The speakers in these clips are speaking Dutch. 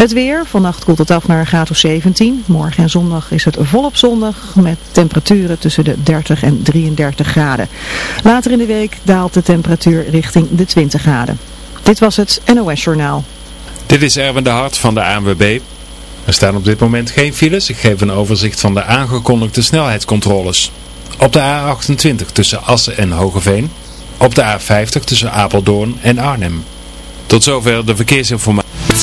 Het weer, vannacht koelt het af naar een graad of 17. Morgen en zondag is het volop zondag met temperaturen tussen de 30 en 33 graden. Later in de week daalt de temperatuur richting de 20 graden. Dit was het NOS Journaal. Dit is Erwin de Hart van de ANWB. Er staan op dit moment geen files. Ik geef een overzicht van de aangekondigde snelheidscontroles. Op de A28 tussen Assen en Hogeveen. Op de A50 tussen Apeldoorn en Arnhem. Tot zover de verkeersinformatie.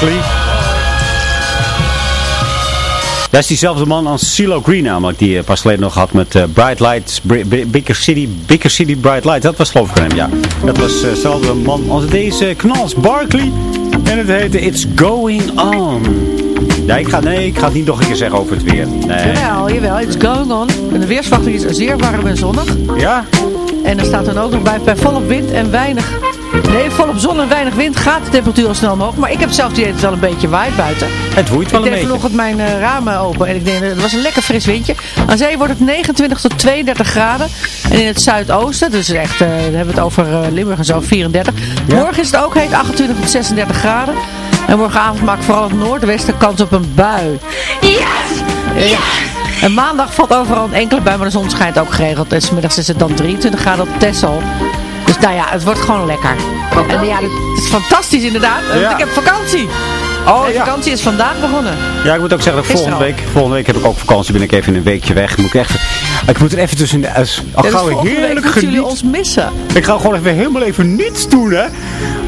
Barkley. Dat is diezelfde man als CeeLo Green namelijk, die eh, pas geleden nog had met eh, Bright Lights, Bigger City, Bigger City Bright Lights. Dat was geloof ik van hem, ja. Dat was eh, dezelfde man als deze Knals Barkley. En het heette It's Going On. Ja, ik ga, nee, ik ga het niet nog een keer zeggen over het weer. Nee. Jawel, jawel, it's going on. En de weersverwachting is zeer warm en zonnig. Ja? En er staat dan ook nog bij, bij volop wind en weinig... Nee, volop zon en weinig wind gaat de temperatuur al snel omhoog. Maar ik heb zelf die het wel een beetje waait buiten. Het woeit wel ik een deed beetje. vanochtend mijn eh, ramen open en ik denk, het was een lekker fris windje. Aan zee wordt het 29 tot 32 graden. En in het zuidoosten, dus echt, eh, dan hebben we het over eh, Limburg en zo, 34. Morgen is het ook heet, 28 tot 36 graden. En morgenavond maakt vooral het noordwesten kans op een bui. Ja! En maandag valt overal een enkele bui, maar de zon schijnt ook geregeld. En 's middags is het dan 23 graden op Texel. Dus nou ja, het wordt gewoon lekker. En ja, het is fantastisch inderdaad. Want Ja. Ik heb vakantie. Oh de ja. vakantie is vandaag begonnen. Ja, ik moet ook zeggen, dat volgende week, volgende week heb ik ook vakantie. Ben ik even een weekje weg. Moet ik, echt, ik moet er even tussen de... Als, al Ja, dus gauw week heerlijk jullie ons missen. Ik ga gewoon even helemaal even niets doen, hè.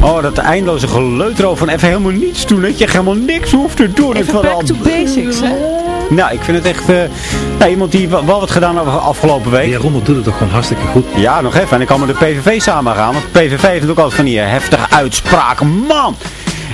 Oh, dat eindeloze geleuter van even helemaal niets doen. Dat je helemaal niks hoeft te doen. Even back to basics, hè? Nou, ik vind het echt... eh, nou, iemand die wel wat gedaan heeft afgelopen week. Die Rommel doet het toch gewoon hartstikke goed. Ja, nog even. En ik kan met de PVV samen gaan. Want de PVV heeft ook altijd van die eh, heftige uitspraken. Man!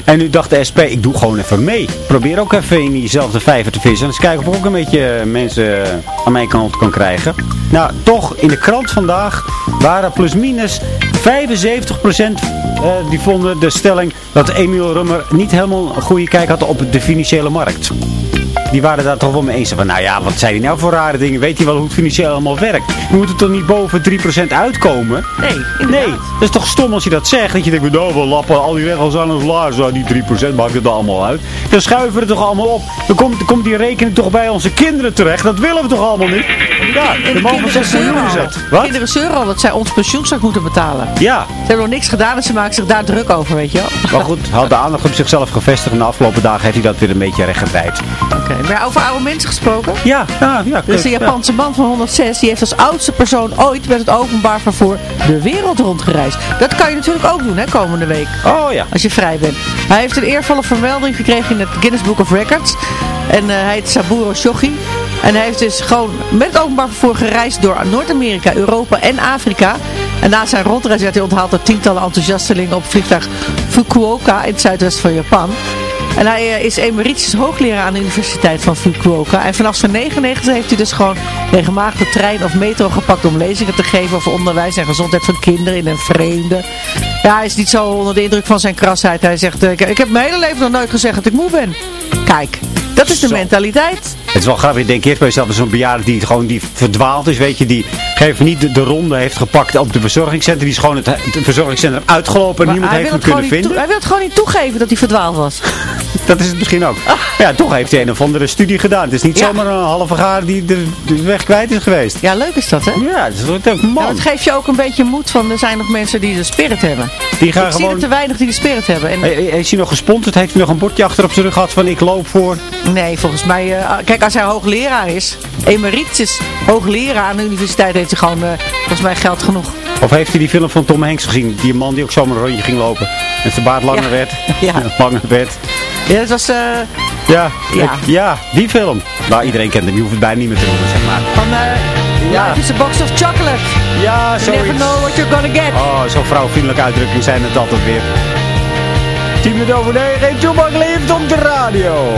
En nu dacht de SP, ik doe gewoon even mee. Probeer ook even in diezelfde vijver te vissen. En eens kijken of ik ook een beetje eh, mensen aan mijn kant kan krijgen. Nou, toch, in de krant vandaag waren plus minus 75% eh, die vonden de stelling dat Emiel Rummer niet helemaal een goede kijk had op de financiële markt. Die waren daar toch wel mee eens. Van, nou ja, wat zijn die nou voor rare dingen? Weet hij wel hoe het financieel allemaal werkt? Je moet er toch niet boven 3% uitkomen? Nee, Nee, inderdaad. dat is toch stom als je dat zegt. Dat je denkt, nou, we lappen al die regels aan ons laars. Nou, die 3% maakt het allemaal uit. Dan schuiven we het toch allemaal op. Dan komt, komt die rekening toch bij onze kinderen terecht. Dat willen we toch allemaal niet? Ja, de man van 6 miljoen. Wat? Kinderen zeuren al dat zij ons pensioenzak moeten betalen. Ja, Ze hebben nog niks gedaan en ze maken zich daar druk over, weet je wel. maar goed, hij had de aandacht op zichzelf gevestigd. En de afgelopen dagen heeft hij dat weer een beetje rechtgedraaid. Oké, maar over oude mensen gesproken. Ja, ja, ja. Is een Japanse man van 106, die heeft als oudste persoon ooit met het openbaar vervoer de wereld rondgereisd. Dat kan je natuurlijk ook doen, hè, komende week. Oh ja. Als je vrij bent. Hij heeft een eervolle vermelding gekregen in het Guinness Book of Records. En eh, hij heet Saburo Shogi. En hij heeft dus gewoon met het openbaar vervoer gereisd door Noord-Amerika, Europa en Afrika. En na zijn rondreis werd hij onthaald door tientallen enthousiastelingen op vliegtuig Fukuoka in het zuidwesten van Japan. En hij eh, is emeritus hoogleraar aan de Universiteit van Fukuoka. En vanaf zijn 99 heeft hij dus gewoon regelmatig de trein of metro gepakt om lezingen te geven over onderwijs en gezondheid van kinderen in een vreemde. Ja, hij is niet zo onder de indruk van zijn krasheid. Hij zegt, eh, ik, ik heb mijn hele leven nog nooit gezegd dat ik moe ben. Kijk, dat is de Zo. mentaliteit. Het is wel grappig, ik denk eerst bij jezelf, zo'n bejaarde die gewoon die verdwaald is, weet je, die geef niet de, de ronde heeft gepakt op de verzorgingscentrum. Die is gewoon het, het verzorgingscentrum uitgelopen en niemand heeft hem kunnen vinden. hij wil het gewoon niet toegeven dat hij verdwaald was. Dat is het misschien ook. Ja, toch heeft hij een of andere studie gedaan. Het is niet Ja. zomaar een halve gaar die de, weg kwijt is geweest. Ja, leuk is dat, hè? Ja, dat is wordt ook Nou, man. het geeft je ook een beetje moed van, er zijn nog mensen die de spirit hebben. Die gaan ik zie gewoon... er te weinig die de spirit hebben. En Is hij nog gesponsord? Heeft hij nog een bordje achter op zijn rug gehad van ik loop voor? Nee, volgens mij, eh, kijk, als hij hoogleraar is, emeritus hoogleraar aan de universiteit, heeft hij gewoon, eh, volgens mij, geld genoeg. Of heeft hij die film van Tom Hanks gezien? Die man die ook zomaar een rondje ging lopen. En zijn baard langer Ja. werd. Ja. langer werd. Ja, dat was eh, Ja, Ja. ik- ja, die film. Nou, iedereen kent hem. Je hoeft het bijna niet meer te noemen, zeg maar. van, eh Ja. Life is a box of chocolate. Ja, You never know what you're gonna get. Oh, zo'n vrouwvriendelijke uitdrukking zijn het altijd weer. 10 minuten over 9, Toebak leeft op de radio.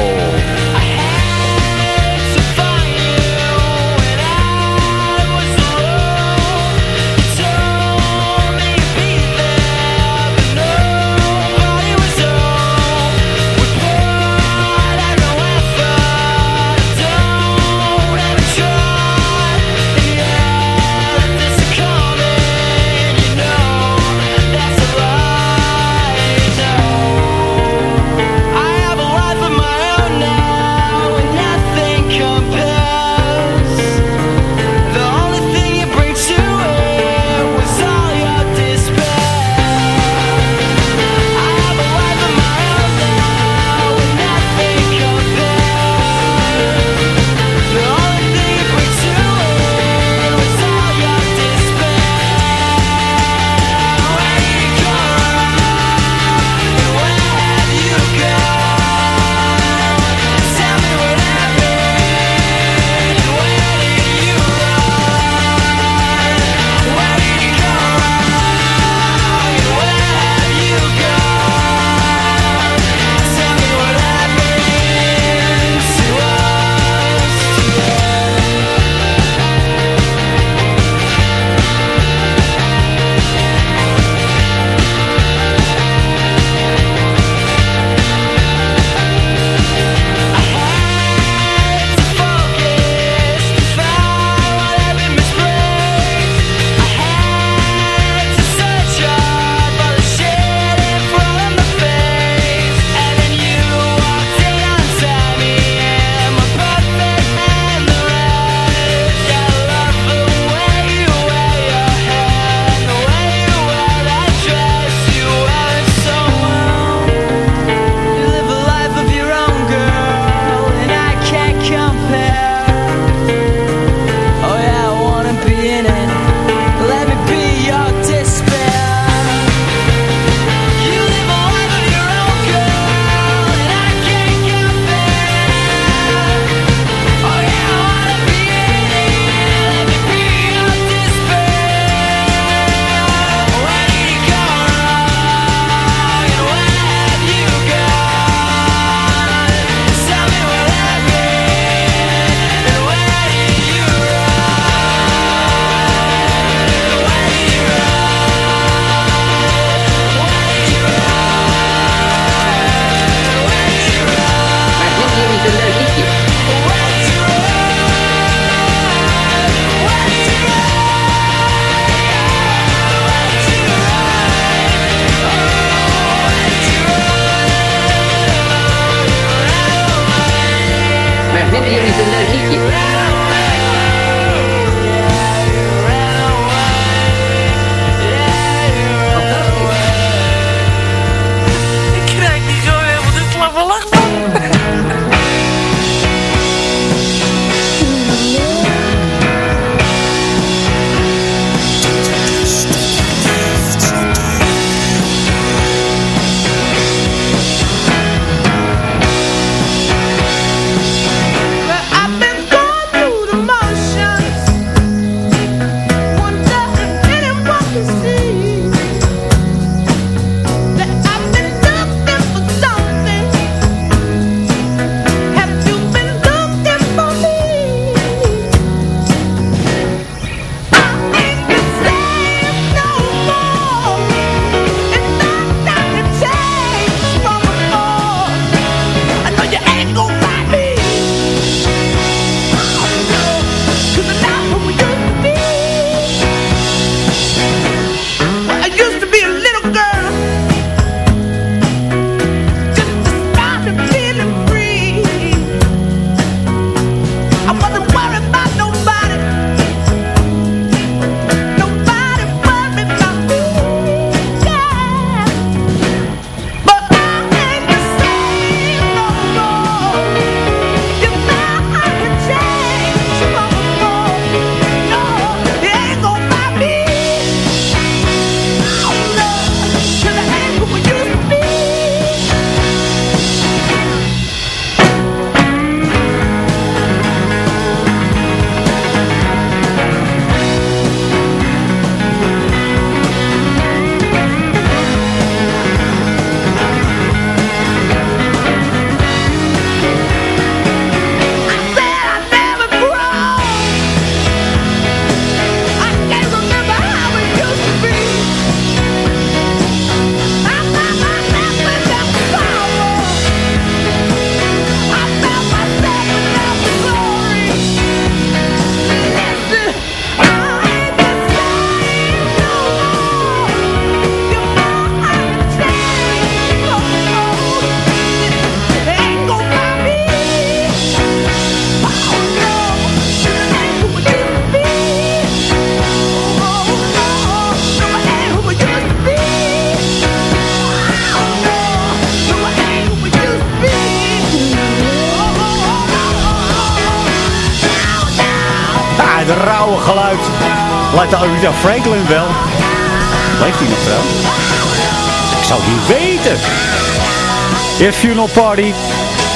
If Funeral Party.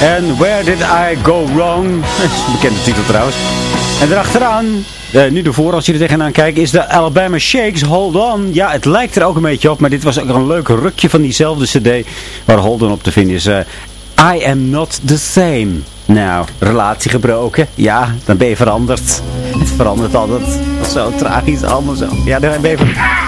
And Where Did I Go Wrong? Bekende titel trouwens. En erachteraan, nu ervoor als je er tegenaan kijkt, is de Alabama Shakes Hold On. Ja, het lijkt er ook een beetje op, maar dit was ook een leuk rukje van diezelfde cd waar Hold On op te vinden is. Eh, I am not the same. Nou, relatie gebroken. Ja, dan ben je veranderd. Het verandert altijd. Dat is zo tragisch allemaal zo. Ja, dan ben je,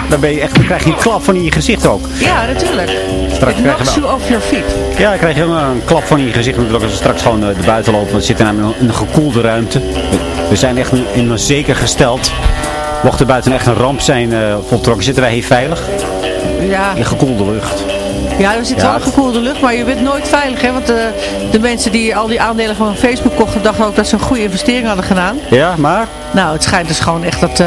dan ben je echt, dan krijg je een klap van in je gezicht ook. Ja, natuurlijk. Straks It knocks you off your feet. Ja, dan krijg je een klap van in je gezicht natuurlijk als we straks gewoon eh, de buiten lopen. Want we zitten namelijk in een gekoelde ruimte. We, zijn echt in een zeker gesteld. Mocht er buiten echt een ramp zijn eh, voltrokken, zitten wij hier veilig. Ja, In gekoelde lucht. Ja er zit Ja, wel gekoelde lucht, maar je bent nooit veilig. Hè? Want de, de mensen die al die aandelen van Facebook kochten, dachten ook dat ze een goede investering hadden gedaan. Ja, maar... Nou, het schijnt dus gewoon echt dat eh,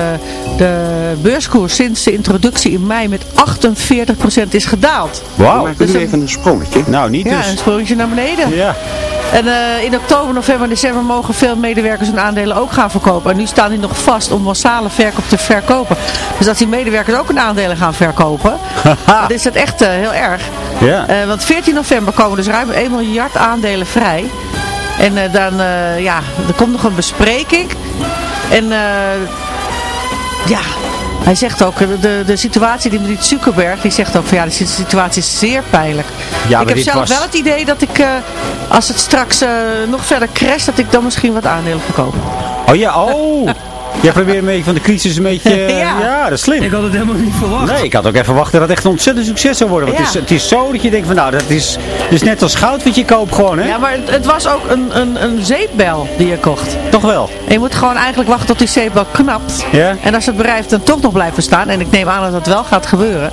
de beurskoers sinds de introductie in mei met 48% is gedaald. Wauw. Maak nu even een sprongetje. Nou, niet Ja, dus. een sprongetje naar beneden. Ja. En eh, in oktober, november en december mogen veel medewerkers hun aandelen ook gaan verkopen. En nu staan die nog vast om massale verkoop te verkopen. Dus als die medewerkers ook hun aandelen gaan verkopen, dan is dat echt eh, heel erg. Ja. Eh, want 14 november komen dus ruim 1 miljard aandelen vrij. En dan, ja, er komt nog een bespreking. En ja, hij zegt ook, eh, de, de situatie die met Zuckerberg, die zegt ook van ja, de situatie is zeer pijnlijk. Ja, ik heb zelf was- wel het idee dat ik, eh, als het straks eh, nog verder crasht, dat ik dan misschien wat aandelen verkoop. Oh ja, oh. Jij probeert een beetje van de crisis een beetje... eh, Ja. ja, dat is slim. had het helemaal niet verwacht. Nee, ik had ook even verwacht dat het echt een ontzettend succes zou worden. Want Ja. het, is, het is zo dat je denkt van nou, dat is, het is net als goud wat je koopt gewoon, hè? Ja, maar het, het was ook een, een, een zeepbel die je kocht. Toch wel. En je moet gewoon eigenlijk wachten tot die zeepbel knapt. Ja. En als het bedrijf dan toch nog blijft bestaan, en ik neem aan dat dat wel gaat gebeuren.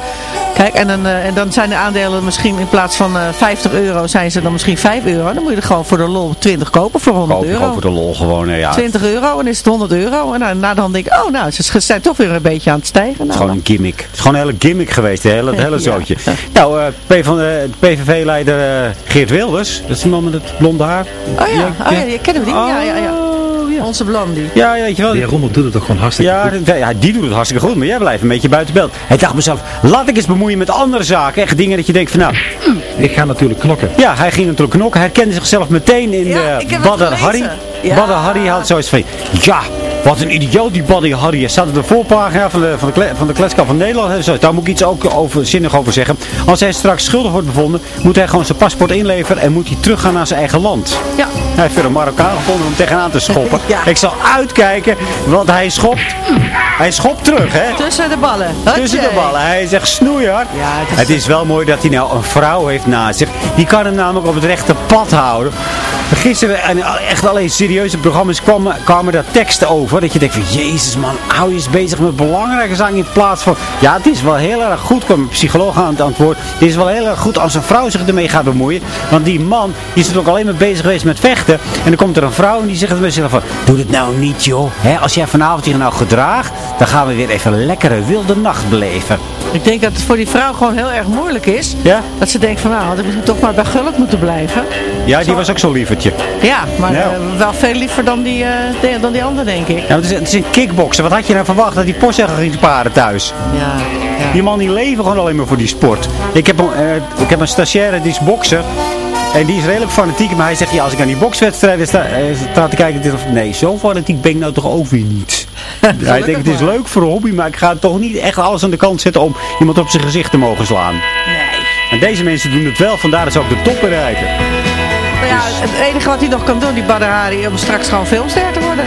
Kijk, en dan, eh, en dan zijn de aandelen misschien in plaats van eh 50 euro, zijn ze dan misschien 5 euro. Dan moet je er gewoon voor de lol 20 kopen voor 100 Koop euro. gewoon voor de lol gewoon, ja. Het 20 euro en is het 100 euro. En daarna dan denk ik, oh nou, ze zijn toch weer een beetje aan het stijgen. is Nou, gewoon een gimmick. Het is gewoon een hele gimmick geweest, het hele, het hele Ja. zootje. Nou, eh, P van, eh, PVV-leider eh, Geert Wilders, dat is die man met het blonde haar. oh ja, oh, ja, je kennen we die? ja, ja, ja. Ja. Onze blondie. Ja, weet je wel. Die Rommel doet het toch gewoon hartstikke Ja, goed. ja, die doet het hartstikke goed, maar jij blijft een beetje buiten beeld. Hij dacht mezelf, laat ik eens bemoeien met andere zaken. Echt dingen dat je denkt van nou, Ik ga natuurlijk knokken. ja, hij ging natuurlijk knokken. Hij herkende zichzelf meteen in Ja, de gelezen. Harry. Ja. Badr Harry had zoiets van, ja, wat een idioot die Badr Harry. Hij staat op de voorpagina van de, van de, van de kletskap van Nederland. Daar moet ik iets ook over, zinnig over zeggen. Als hij straks schuldig wordt bevonden, moet hij gewoon zijn paspoort inleveren en moet hij teruggaan naar zijn eigen land. Ja. Hij heeft weer een Marokkaan gevonden om tegenaan te schoppen. Ja. Ik zal uitkijken, want hij schopt. Hij schopt terug, hè? Tussen de ballen. Tussen de ballen. Hij zegt snoeihard. Ja, het is- het is wel mooi dat hij nou een vrouw heeft naast zich. Die kan hem namelijk op het rechte pad houden. Gisteren, en echt alleen serieuze programma's, kwamen, kwamen daar teksten over. Dat je denkt van, jezus man, hou je eens bezig met belangrijke zaken in plaats van... Ja, het is wel heel erg goed, kwam een psycholoog aan het antwoord. Het is wel heel erg goed als een vrouw zich ermee gaat bemoeien. Want die man die is er ook alleen maar bezig geweest met vechten. En dan komt er een vrouw en die zegt bij zichzelf van... Doe dit nou niet joh. Hè, als jij vanavond je nou gedraagt, dan gaan we weer even een lekkere wilde nacht beleven. Ik denk dat het voor die vrouw gewoon heel erg moeilijk is. Ja? Dat ze denkt van nou, had ik toch maar bij Gulp moeten blijven. Ja, die was ook zo'n lievertje. Ja, maar Ja. eh, wel veel liever dan die, de- dan die andere denk ik. Ja, het, is, het is een kickboksen. Wat had je nou verwacht dat die postzegger ging sparen thuis? Ja, ja. Die man die leven gewoon alleen maar voor die sport. Ik heb een, eh, ik heb een stagiaire die is bokser. En die is redelijk fanatiek. Maar hij zegt, ja, als ik aan die bokswedstrijden sta, eh, sta te kijken. Dit of, nee, zo fanatiek ben ik nou toch ook weer niet. Hij denkt, het is leuk voor een hobby. Maar ik ga toch niet echt alles aan de kant zetten om iemand op zijn gezicht te mogen slaan. Nee. En deze mensen doen het wel. Vandaar dat ze ook de top bereiken. Nou ja, het enige wat hij nog kan doen, die Badr Hari, om straks gewoon filmster te worden.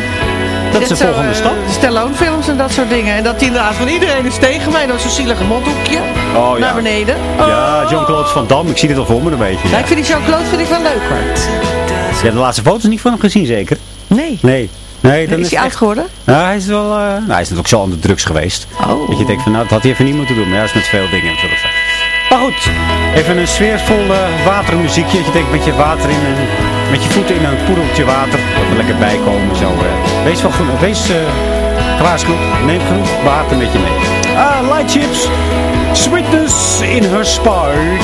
Dat is de zo, volgende eh, stap. De Stallone films en dat soort dingen. En dat inderdaad van iedereen is tegen mij. Dat zo'n zielige mondhoekje Oh, ja. naar beneden. Ja, John-Claude Van Damme. Ik zie dit al voor me een beetje. Ja, ik vind die Jean-Claude vind ik wel leuker. Je hebt de laatste foto's niet van hem gezien, zeker? Nee. Nee. Nee, dan Is is hij oud echt... geworden? Nou, hij is wel... eh, nou, hij is natuurlijk zo aan de drugs geweest. Oh. Dat je denkt van, nou, dat had hij even niet moeten doen. Maar ja, dat is met veel dingen natuurlijk. Maar goed, even een sfeervol eh, watermuziekje. Je denkt met je water in. Met je voeten in een poedeltje water. Er lekker bij komen. Zo, eh. Wees wel goed. Wees uh. Neem genoeg water met je mee. Ah, light chips. Sweetness in her spark.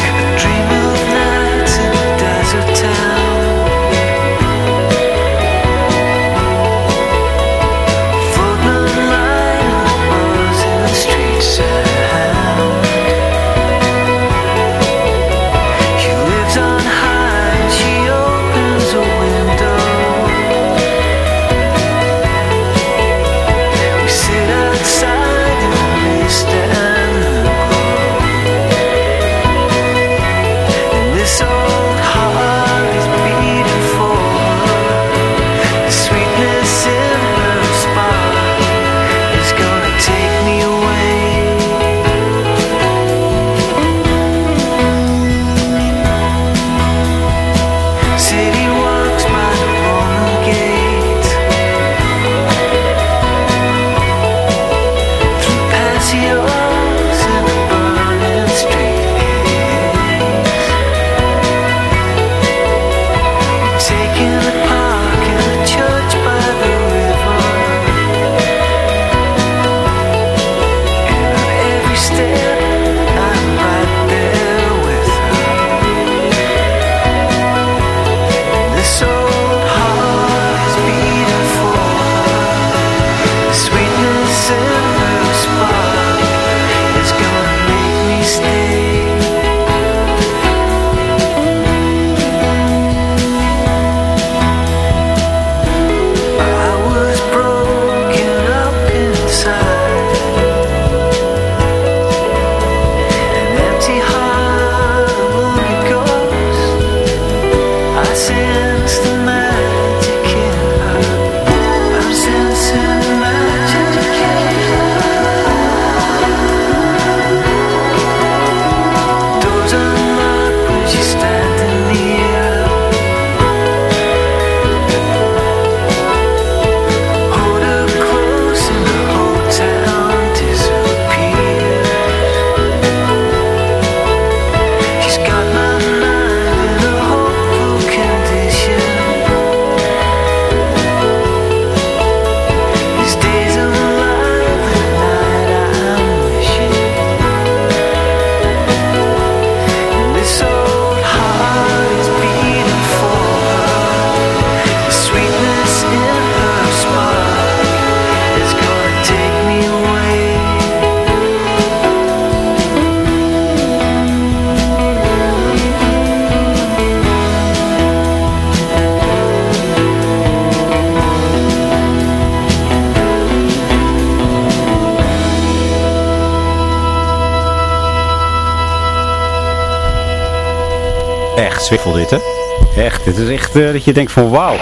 Echt, dit is echt eh, dat je denkt van wauw.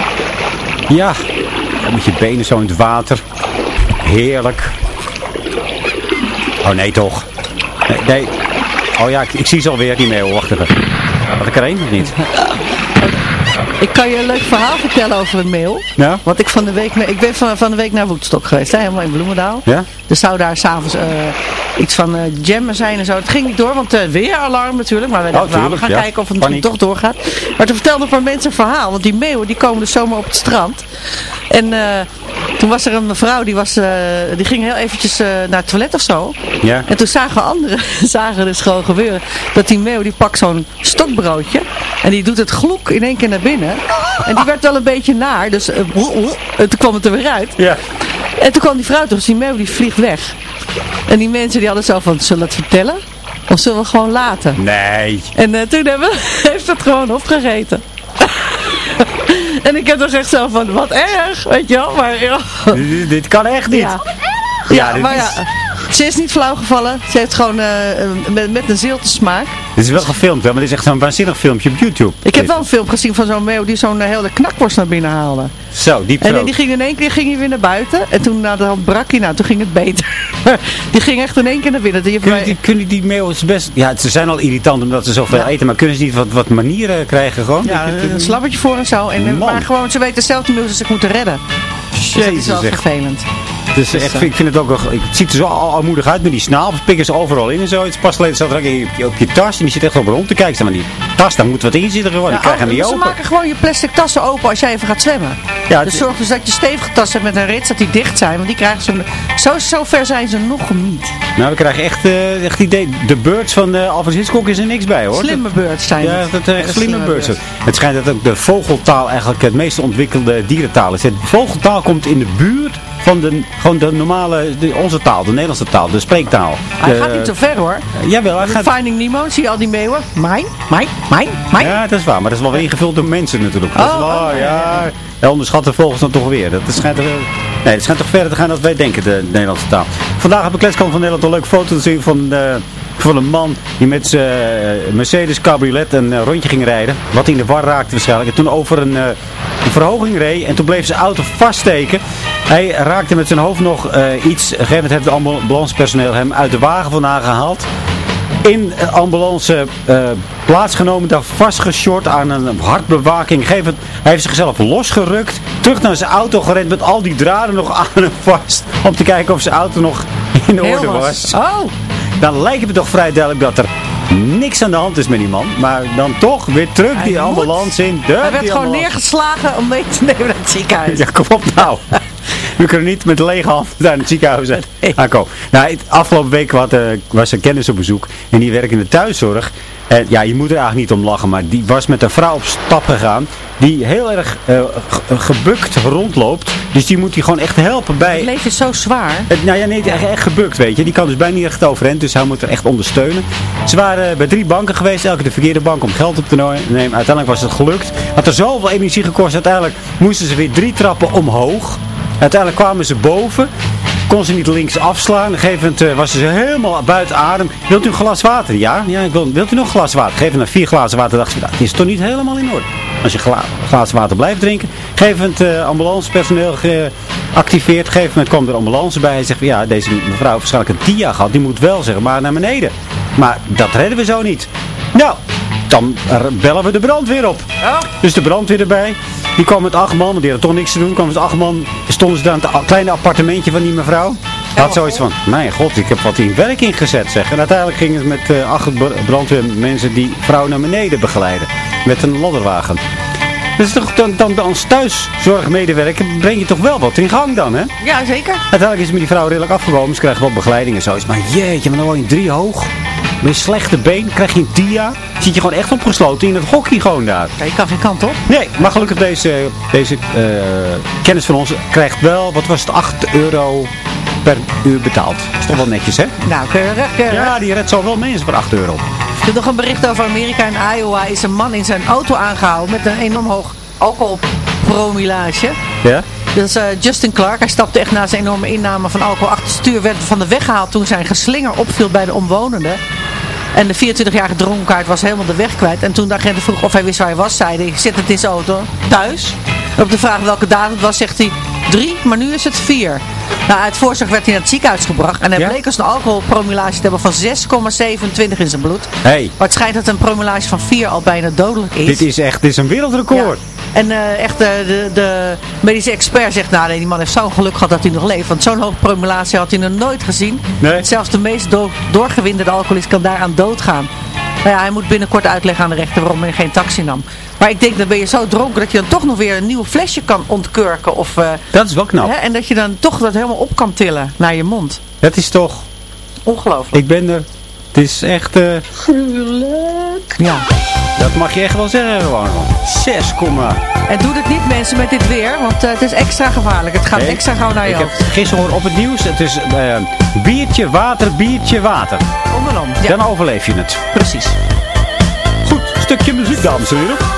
Ja, dan met je benen zo in het water. Heerlijk. Oh nee toch. Nee, nee. Oh ja, ik, ik zie ze alweer, die mail. Wacht even. Had ik er één of niet? Ik kan je een leuk verhaal vertellen over een mail. Ja? Want ik van de week, ik ben van, van de week naar Woodstock geweest, hè, helemaal in Bloemendaal. Ja? Er zou daar s'avonds eh iets van eh jammen zijn en zo. Het ging niet door, want uh, weeralarm natuurlijk. Maar we dachten, nou, we gaan ja. kijken of het Paniek. toch doorgaat. Maar toen vertelden een paar mensen een verhaal. Want die meeuwen die komen dus zomaar op het strand. En eh, toen was er een mevrouw, die, was, eh, die ging heel eventjes eh, naar het toilet of zo. Ja. En toen zagen anderen, zagen dus gewoon gebeuren, dat die meeuw die pakt zo'n stokbroodje en die doet het gloek in één keer naar binnen. En die werd wel een beetje naar, dus eh, en toen kwam het er weer uit. Ja. En toen kwam die vrouw dus die meeuw die vliegt weg. En die mensen die hadden zo van, zullen we het vertellen? Of zullen we gewoon laten? Nee. En eh, toen hebben, heeft het gewoon opgegeten. en ik heb toch echt zo van, wat erg, weet je wel. Maar ja, Dit, dit kan echt niet. ja. Ja, Ja, maar is- ja, ze is niet flauw gevallen. Ze heeft gewoon eh, met, met een zilte smaak. Dit is wel gefilmd, hè, maar dit is echt zo'n waanzinnig filmpje op YouTube. Ik heb wel een film gezien van zo'n meeuw die zo'n eh, hele knakworst naar binnen haalde. Zo, diep En die ging in één keer ging hij weer naar buiten. En toen na de hand brak hij, nou toen ging het beter. die ging echt in één keer naar binnen. Die Kunnen mij- die, kunnen die best... Ja, ze zijn al irritant omdat ze zoveel Ja. eten, maar kunnen ze niet wat, wat manieren krijgen gewoon? ja, Ik- ik- een slabbetje voor en zo. En, Man. maar gewoon, ze weten zelf niet hoe ze zich moeten redden. Dus dat is wel vervelend. Dus echt, ik vind het ook, wel- het ziet er zo al- almoedig uit met die snaal. Pikken ze overal in en zo. Het pas geleden zat er ook in je- op je tas en die zit echt op rond te kijken. Maar die tas, daar moet wat in zitten gewoon. Die Ja, krijg je hem niet Nou, ze open. maken gewoon je plastic tassen open als jij even gaat zwemmen. Ja, dus zorg dus dat je stevige tassen hebt met een rits, dat die dicht zijn. Want die krijgen ze... Zo, zo ver zijn ze nog niet. Nou, we krijgen echt, eh, echt idee. De birds van eh Alfred Hitchcock is er niks bij hoor. Slimme birds zijn Ja, dat zijn echt Echt slimme birds. Het schijnt dat ook de vogeltaal eigenlijk het meest ontwikkelde dierentaal is. De vogeltaal komt in de buurt van de, gewoon de normale, de, onze taal, de Nederlandse taal, de spreektaal. Hij De- gaat niet zo ver hoor. Jawel, hij gaat... Finding Nemo zie je al die meeuwen. Mijn, mijn, mijn, mijn. Ja, dat is waar. Maar dat is wel weer ingevuld door mensen natuurlijk. Dat Oh, wel, oh, ja, ja. onderschatten vogels dan toch weer. Dat schijnt, er, nee, het schijnt toch verder te gaan dan wij denken, de Nederlandse taal. Vandaag heb ik Kletskant van Nederland een leuke foto gezien van, eh, een man die met zijn eh, Mercedes cabriolet een eh, rondje ging rijden. Wat in de war raakte waarschijnlijk. En toen over een, verhoging reed en toen bleef zijn auto vaststeken. Hij raakte met zijn hoofd nog iets. Op een gegeven moment heeft het ambulancepersoneel hem uit de wagen vandaan gehaald in de ambulance eh, plaatsgenomen, daar vastgeshort aan een hartbewaking. Gegeven moment, hij heeft zichzelf losgerukt, terug naar zijn auto gerend met al die draden nog aan hem vast, om te kijken of zijn auto nog in orde Heel was. Oh, Dan lijkt het toch vrij duidelijk dat er niks aan de hand is met die man, maar dan toch weer terug die moet. ambulance in. De, hij werd gewoon ambulance. neergeslagen om mee te nemen naar het ziekenhuis. Ja, kom op nou. We kunnen niet met lege hand daar in het ziekenhuis Nee. aankomen. Nou, afgelopen week eh, was een kennis op bezoek. En die werkt in de thuiszorg. En ja, je moet er eigenlijk niet om lachen. Maar die was met een vrouw op stap gegaan. Die heel erg eh, ge- gebukt rondloopt. Dus die moet die gewoon echt helpen bij... Het leven is zo zwaar. Het, nou ja, nee, echt, echt gebukt, weet je. Die kan dus bijna niet echt overeind, dus hij moet er echt ondersteunen. Ze waren eh, bij drie banken geweest, elke de verkeerde bank om geld op te nemen. Uiteindelijk was het gelukt. Had er zoveel energie gekost, uiteindelijk moesten ze weer drie trappen omhoog. Uiteindelijk kwamen ze boven. Kon ze niet links afslaan. Op een gegeven moment eh, was ze helemaal buiten adem. Wilt u een glas water? Ja, ja ik wil, wilt u nog een glas water? Geef naar vier glazen water. Dacht ze, dat is toch niet helemaal in orde. Als je gla glazen water blijft drinken. Een gegeven moment eh, ambulancepersoneel geactiveerd. Op een gegeven moment kwam er ambulance bij. Hij zegt, ja, deze mevrouw heeft waarschijnlijk een dia gehad. Die moet wel zeg maar naar beneden. Maar dat redden we zo niet. Nou, dan bellen we de brandweer op. Dus de brandweer erbij. Die kwam met acht man, want die hadden toch niks te doen. kwam met acht man, stonden ze daar in het kleine appartementje van die mevrouw. Had zoiets van, mijn god, ik heb wat in werk ingezet zeg. En uiteindelijk ging het met eh, acht br- brandweermensen die vrouw naar beneden begeleiden. Met een ladderwagen. Dus toch, dan, dan, dan als thuiszorgmedewerker breng je toch wel wat in gang dan, hè? Ja, zeker. Uiteindelijk is het met die vrouw redelijk afgekomen. Ze krijgt wel begeleiding en zoiets. Maar jeetje, maar dan word je drie hoog. Met een slechte been. Krijg je een dia. Zit je gewoon echt opgesloten in het hockey gewoon daar. Ja, je kan geen kant op. Nee, maar gelukkig deze, deze eh, kennis van ons krijgt wel, wat was het, 8 euro per uur betaald. Dat is toch wel netjes, hè? Nou, keurig, keurig. Ja, die redt zo wel mensen voor 8 euro. Er is nog een bericht over Amerika. In Iowa is een man in zijn auto aangehouden met een enorm hoog alcoholpromillage. Ja? Dat is eh, Justin Clark. Hij stapte echt na zijn enorme inname van alcohol achter het stuur. Werd van de weg gehaald toen zijn geslinger opviel bij de omwonenden. En de 24-jarige dronkaard was helemaal de weg kwijt. En toen de agent vroeg of hij wist waar hij was, zei hij, ik zit het in zijn auto, thuis. En op de vraag welke datum het was, zegt hij, drie, maar nu is het vier. Nou, uit voorzorg werd hij naar het ziekenhuis gebracht. En hij Ja? bleek als een alcoholpromillage te hebben van 6,27 in zijn bloed. hey, Maar het schijnt dat een promillage van 4 al bijna dodelijk is. dit is echt dit is een wereldrecord. Ja. En eh, echt eh, de, de medische expert zegt, nou nee, die man heeft zo'n geluk gehad dat hij nog leeft. Want zo'n hoge promulatie had hij nog nooit gezien. Nee. Zelfs de meest do- doorgewinterde alcoholist kan daaraan doodgaan. Nou ja, hij moet binnenkort uitleggen aan de rechter waarom hij geen taxi nam. Maar ik denk, dan ben je zo dronken dat je dan toch nog weer een nieuw flesje kan ontkurken. Of, eh, Dat is wel knap. hè, en dat je dan toch dat helemaal op kan tillen naar je mond. Dat is toch, Ongelooflijk. ik ben er. Het is echt, eh, Ja. dat mag je echt wel zeggen gewoon. 6, En doe het niet mensen met dit weer, want eh, het is extra gevaarlijk. Het gaat Nee, extra gauw naar je Ik heb gisteren gehoord op het nieuws. Het is eh, biertje, water, biertje, water. Om en om. Ja, Dan overleef je het. precies. Goed, stukje muziek dames en heren.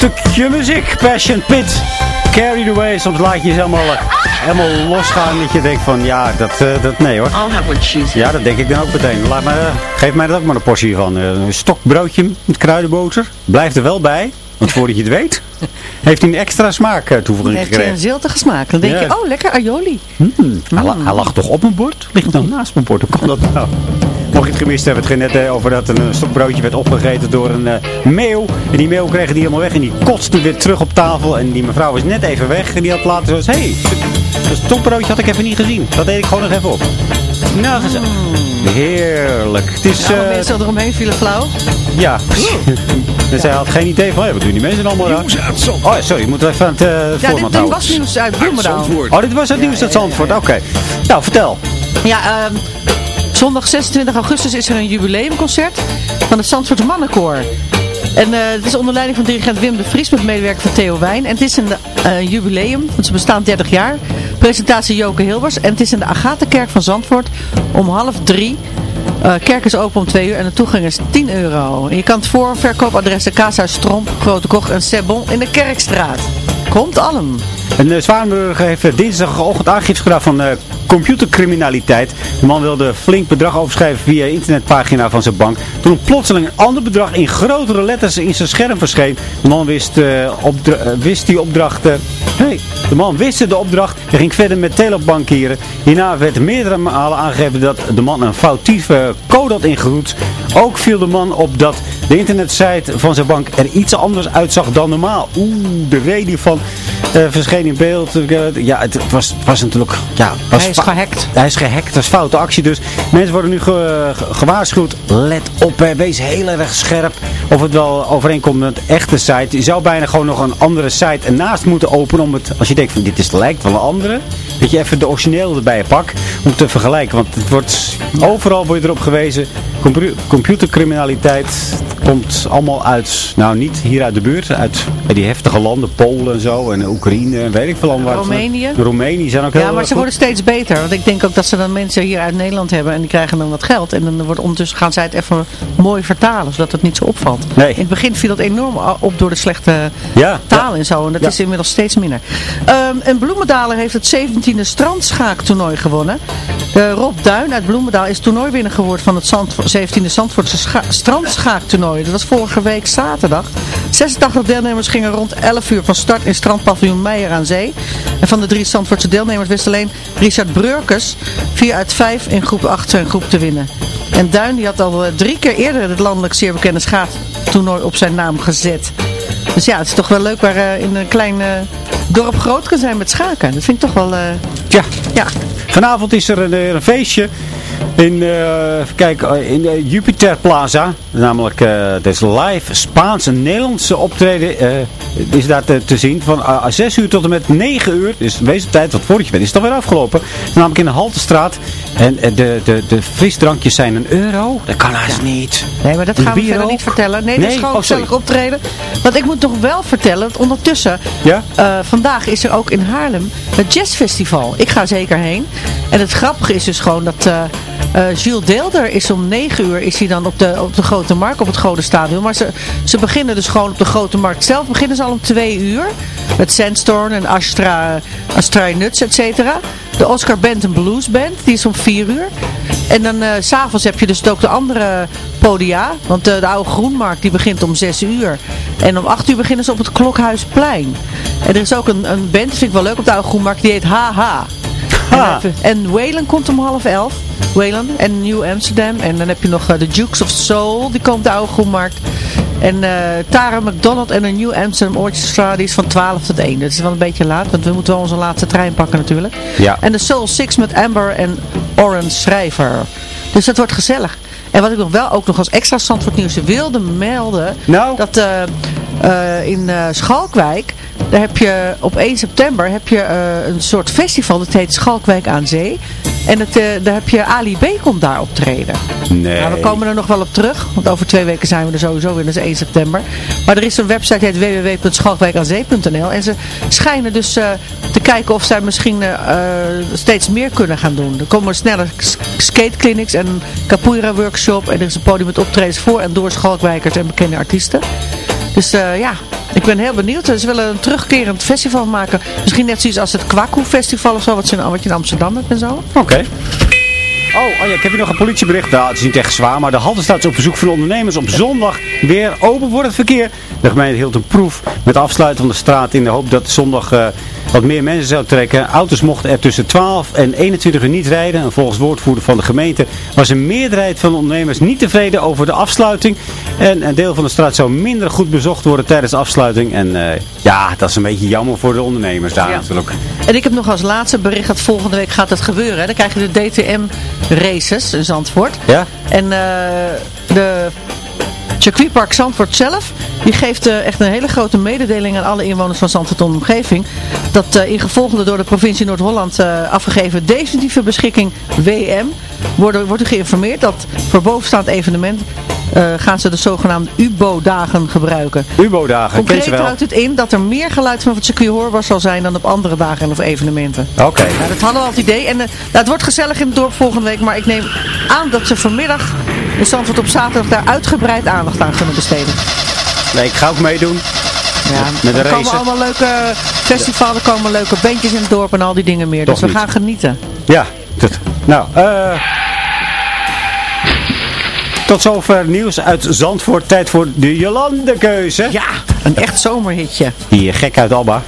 Stukje muziek. Passion Pit. Carried away. Soms laat je je helemaal, eh, helemaal losgaan. Dat je denkt van, ja, dat, eh, dat nee hoor. I'll have what Ja, dat denk ik dan ook meteen. Laat me, geef mij er ook maar een portie van. Eh, een stokbroodje met kruidenboter. Blijft er wel bij. Want voordat je het weet, heeft hij een extra smaak toevoeging heeft hij een gekregen. ziltige smaak. Dan denk Ja. je, oh lekker aioli. Hmm, hij, la- hij lag toch op mijn bord? Ligt dan naast mijn bord? Hoe kan dat nou? Mocht je het gemist hebben, het ging net eh, over dat een eh, stokbroodje werd opgegeten door een eh, meeuw. En die meeuw kreeg die helemaal weg en die kotste weer terug op tafel. En die mevrouw was net even weg en die had later zoiets. Hé, hey, dat stokbroodje had ik even niet gezien. Dat deed ik gewoon nog even op. Nou, gezellig. Heerlijk. Het is, Ja, maar eh, mensen eromheen vielen flauw. ja. dus hij had geen idee van, hé, wat doen die mensen allemaal daar? Nieuws uit Zandvoort. Oh, sorry, je moet even aan het eh, Ja, dit, format dit houden. was nieuws uit Bloemendaal. Zandvoort. Oh, dit was het nieuws uit Zandvoort, oké. Nou, vertel. Ja, ehm, zondag 26 augustus is er een jubileumconcert van het Zandvoort Mannenkoor. En eh, het is onder leiding van dirigent Wim de Vries met medewerker van Theo Wijn. En het is een eh, jubileum, want ze bestaan 30 jaar. Presentatie Joke Hilbers. En het is in de Agatenkerk van Zandvoort om half drie. Eh kerk is open om twee uur en de toegang is 10 euro. Je kan het voor- en verkoopadressen Kaashuis Stromp, Grote Kocht en Sebon in de Kerkstraat. Komt allen. Een uh, Zwarenburger heeft eh, dinsdagochtend aangifte gedaan van eh, computercriminaliteit. De man wilde flink bedrag overschrijven via internetpagina van zijn bank. Toen plotseling een ander bedrag in grotere letters in zijn scherm verscheen. De man wist, eh, eh, wist die opdracht... eh, nee, de man wist de opdracht en ging verder met telebankieren. Hierna werd meerdere malen aangegeven dat de man een foutieve code had ingeroet. Ook viel de man op dat de internetsite van zijn bank er iets anders uitzag dan normaal. Oeh, de reden van eh, verscheen in beeld. Ja, het, was, was natuurlijk... Ja, was Hij is gehackt. Hij is gehackt, dat is foute actie. Dus mensen worden nu ge- ge- gewaarschuwd. Let op, hè, wees heel erg scherp. Of het wel overeenkomt met een echte site. Je zou bijna gewoon nog een andere site ernaast moeten openen. Om het, als je denkt van dit is, lijkt wel een andere. Dat je even de origineel erbij pakt. Om te vergelijken. Want het wordt, overal word je erop gewezen. Compu- computercriminaliteit komt allemaal uit, nou niet hier uit de buurt. Uit die heftige landen, Polen en zo. En Oekraïne en weet ik veel allemaal. waar het- Roemenië. Roemenië zijn ook heel Ja, maar ze goed. worden steeds beter. Want ik denk ook dat ze dan mensen hier uit Nederland hebben en die krijgen dan wat geld. En dan wordt ondertussen gaan zij het even mooi vertalen, zodat het niet zo opvalt. Nee. In het begin viel dat enorm op door de slechte Ja, taal en zo. En dat Ja. is inmiddels steeds minder. Ehm, en Bloemendaal heeft het 17e strandschaaktoernooi gewonnen. De Rob Duin uit Bloemendaal is toernooiwinnaar geworden van het Zandvo- 17e Zandvoortse scha- strandschaaktoernooi. Dat was vorige week zaterdag. 86 deelnemers gingen rond 11 uur van start in strandpaviljoen Meijer aan Zee. En van de drie Zandvoortse deelnemers wist alleen Richard Breukers 4 uit 5 in groep 8 zijn groep te winnen. En Duin die had al eh, drie keer eerder het landelijk zeer bekende schaaktoernooi op zijn naam gezet. Dus ja, het is toch wel leuk waar eh, in een klein eh, dorp groot kan zijn met schaken. Dat vind ik toch wel... Ja, ja, vanavond is er een, een feestje in, eh, even kijken, eh, in de Jupiter Plaza. Namelijk, eh het is live Spaans en Nederlandse optreden eh, is daar te, te zien. Van eh, 6 uur tot en met 9 uur. Dus wees op tijd, wat voordat je bent is het alweer afgelopen. Namelijk in de Haltestraat. En eh, de, de, de frisdrankjes zijn een euro. Dat kan haast niet. Nee, maar dat gaan we verder ook? niet vertellen. Nee, dat Nee? is gewoon Oh, gezellig optreden. Want ik moet nog wel vertellen, dat ondertussen, Ja? eh, vandaag is er ook in Haarlem het jazzfestival. Ik ga zeker heen. En het grappige is dus gewoon dat eh, Jules Deelder is om 9 uur is hij dan op de, op de Grote Markt, op het Grote Stadion. Maar ze, ze beginnen dus gewoon op de Grote Markt zelf, beginnen ze al om 2 uur. Met Sandstorm en Astra, Astra Nuts, et cetera. De Oscar Benton Blues Band, die is om 4 uur. En dan s s'avonds heb je dus ook de andere podia. Want eh, de oude Groenmarkt die begint om 6 uur. En om 8 uur beginnen ze op het Klokhuisplein. En er is ook een, een band, vind ik wel leuk, op de oude Groenmarkt. Die heet Haha. En, even- en Waylon komt om half elf. Waylon en New Amsterdam. En dan heb je nog eh, de Dukes of Soul. Die komt op de oude Groenmarkt. En eh Tara McDonald en de New Amsterdam Orchestra. Die is van 12 tot 1. Dat is wel een beetje laat. Want we moeten wel onze laatste trein pakken natuurlijk. Ja. En de Soul Six met Amber en Oren Schrijver. Dus dat wordt gezellig. En wat ik nog wel ook nog als extra Zandvoort nieuws wilde melden. Nou? Dat eh, eh, in eh, Schalkwijk, daar heb je op 1 september heb je, eh, een soort festival. Dat heet Schalkwijk aan Zee. En het, daar heb je Ali B komt daar optreden. Nee. Nou, we komen er nog wel op terug. Want over twee weken zijn we er sowieso weer. Dat is 1 september. Maar er is een website die heet www.schalkwijkaanzee.nl. En ze schijnen dus te kijken of zij misschien steeds meer kunnen gaan doen. Er komen sneller skateclinics en capoeira workshop. En er is een podium met optredens voor en door Schalkwijkers en bekende artiesten. Dus eh, ja, ik ben heel benieuwd. Ze willen een terugkerend festival maken. Misschien net zoiets als het Kwaku Festival of zo. Wat, ze wat je in Amsterdam hebt en zo. Oké. Oh, oh ja, ik heb hier nog een politiebericht. Nou, het is niet echt zwaar, maar de Haltestraat is op verzoek van de ondernemers om zondag weer open voor het verkeer. De gemeente hield een proef met afsluiten van de straat in de hoop dat zondag eh, wat meer mensen zou trekken. Auto's mochten er tussen 12 en 21 uur niet rijden. En volgens woordvoerder van de gemeente was een meerderheid van de ondernemers niet tevreden over de afsluiting. En een deel van de straat zou minder goed bezocht worden tijdens de afsluiting. En eh, ja, dat is een beetje jammer voor de ondernemers daar Ja. natuurlijk. En ik heb nog als laatste bericht dat volgende week gaat het gebeuren. Hè. Dan krijg je de DTM races in Zandvoort. Ja? En eh, de circuitpark Zandvoort zelf, die geeft eh, echt een hele grote mededeling aan alle inwoners van Zandvoort en omgeving. Dat eh in gevolgde door de provincie Noord-Holland afgegeven definitieve beschikking WM worden, wordt u geïnformeerd dat voor bovenstaand evenement gaan ze de zogenaamde UBO-dagen gebruiken. UBO-dagen, Concreet ze wel. houdt het in dat er meer geluid van het circuit hoorbaar zal zijn dan op andere dagen of evenementen. Oké. Nou, dat hadden we al het idee. En eh, nou, het wordt gezellig in het dorp volgende week. Maar ik neem aan dat ze vanmiddag in Zandvoort op zaterdag daar uitgebreid aandacht aan kunnen besteden. Nee, ik ga ook meedoen. Ja, Met de er komen allemaal leuke festivals, er komen leuke bandjes in het dorp en al die dingen meer. Toch dus we niet. gaan genieten. Ja, dat, nou, eh... tot zover nieuws uit Zandvoort. Tijd voor de Jolande-keuze. Ja, een echt zomerhitje. Eh, gek uit Alba.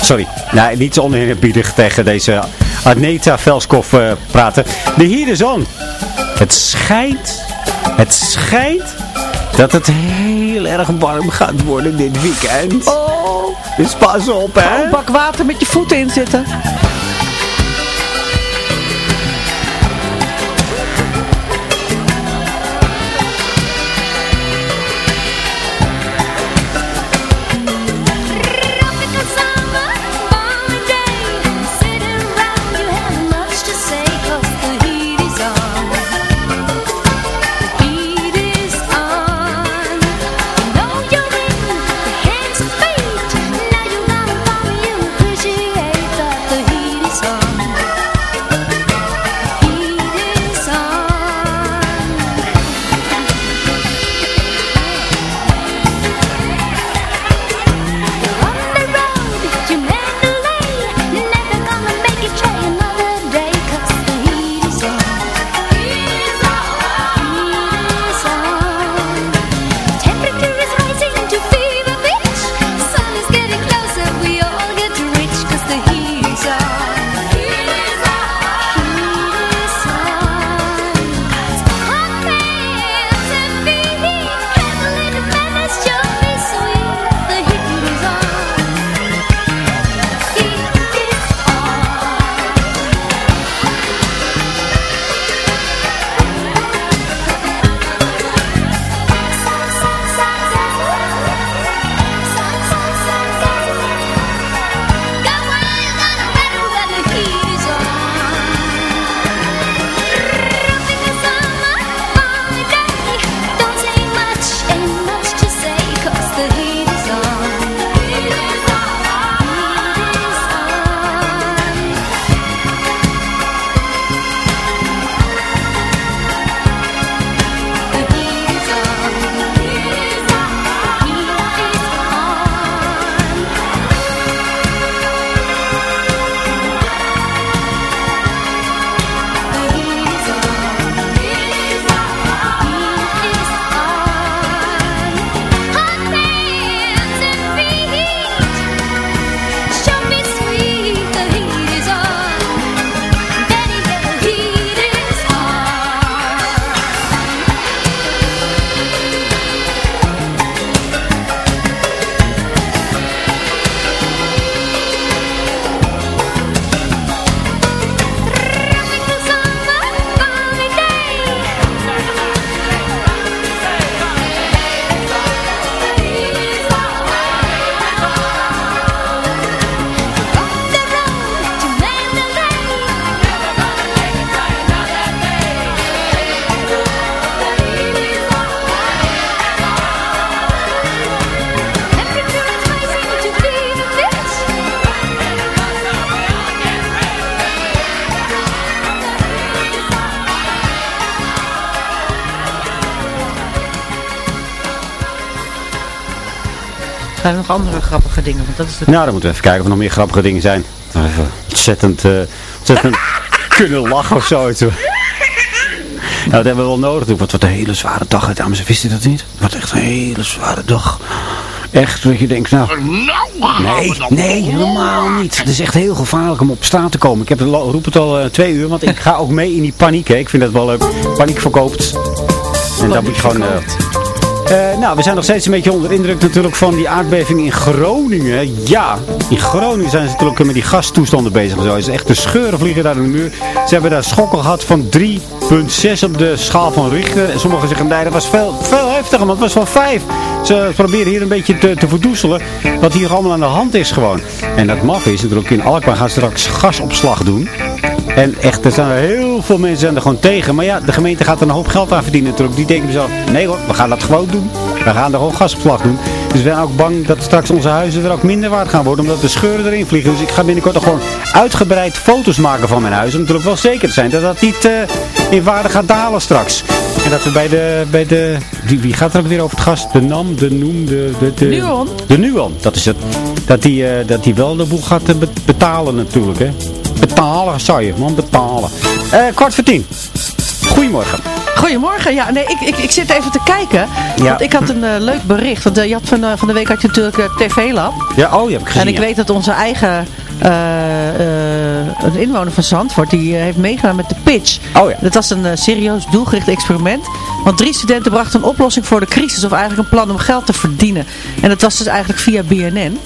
Sorry, nou, niet oneerbiedig tegen deze Agneta Velskov eh, praten. De Hier de Zon. Het schijnt, het schijnt dat het heel erg warm gaat worden dit weekend. Oh, Dus pas op, hè. een bak water met je voeten in zitten. Zijn er nog andere grappige dingen? Want dat is het... Nou, dan moeten we even kijken of er nog meer grappige dingen zijn. Even ontzettend, eh, ontzettend kunnen lachen of zoiets. Nou, dat hebben we wel nodig. Want wordt een hele zware dag, dames en wisten dat niet? Wordt echt een hele zware dag. Echt, dat je denkt, nou... Nee, nee, helemaal niet. Het is echt heel gevaarlijk om op straat te komen. Ik heb het, roep het al eh, twee uur, want ik ga ook mee in die paniek. Hè. Ik vind dat wel leuk. Paniek verkoopt. En dan moet je gewoon... eh, eh, nou, we zijn nog steeds een beetje onder indruk natuurlijk van die aardbeving in Groningen. Ja, in Groningen zijn ze natuurlijk met die gastoestanden bezig. Zo. Is echt de scheuren vliegen daar in de muur. Ze hebben daar schokken gehad van 3,6 op de schaal van Richter. En sommigen zeggen, nee, dat was veel, veel heftiger, want het was van 5. Ze proberen hier een beetje te, te verdoezelen wat hier allemaal aan de hand is gewoon. En dat maf is natuurlijk, in Alkmaar gaan ze straks gasopslag doen. En echt, er zijn er heel veel mensen zijn er gewoon tegen. Maar ja, de gemeente gaat er een hoop geld aan verdienen natuurlijk. Die denken zelf, nee hoor, we gaan dat gewoon doen. We gaan er gewoon gasopslag doen. Dus we zijn ook bang dat straks onze huizen er ook minder waard gaan worden. Omdat de scheuren erin vliegen. Dus ik ga binnenkort nog gewoon uitgebreid foto's maken van mijn huis. Om natuurlijk wel zeker te zijn dat dat niet eh, in waarde gaat dalen straks. En dat we bij de, bij de die, wie gaat er ook weer over het gas? De NAM, de NOEM, de... de, de Nuon. De Nuon, dat is het. Dat die, eh, dat die wel de boel gaat eh, be- betalen natuurlijk, hè. Betalen, zou je, man, betalen. Eh kwart voor tien. Goedemorgen. Goedemorgen. Ja, nee, ik, ik, ik zit even te kijken. Ja. Want ik had een eh, leuk bericht. Want je had van, van de week had je natuurlijk TV-lab. Ja, oh, die heb ik gezien. En ik ja. weet dat onze eigen een inwoner van Zandvoort, die eh, heeft meegedaan met de pitch. Oh ja. Dat was een eh, serieus doelgericht experiment. Want drie studenten brachten een oplossing voor de crisis. Of eigenlijk een plan om geld te verdienen. En dat was dus eigenlijk via BNN.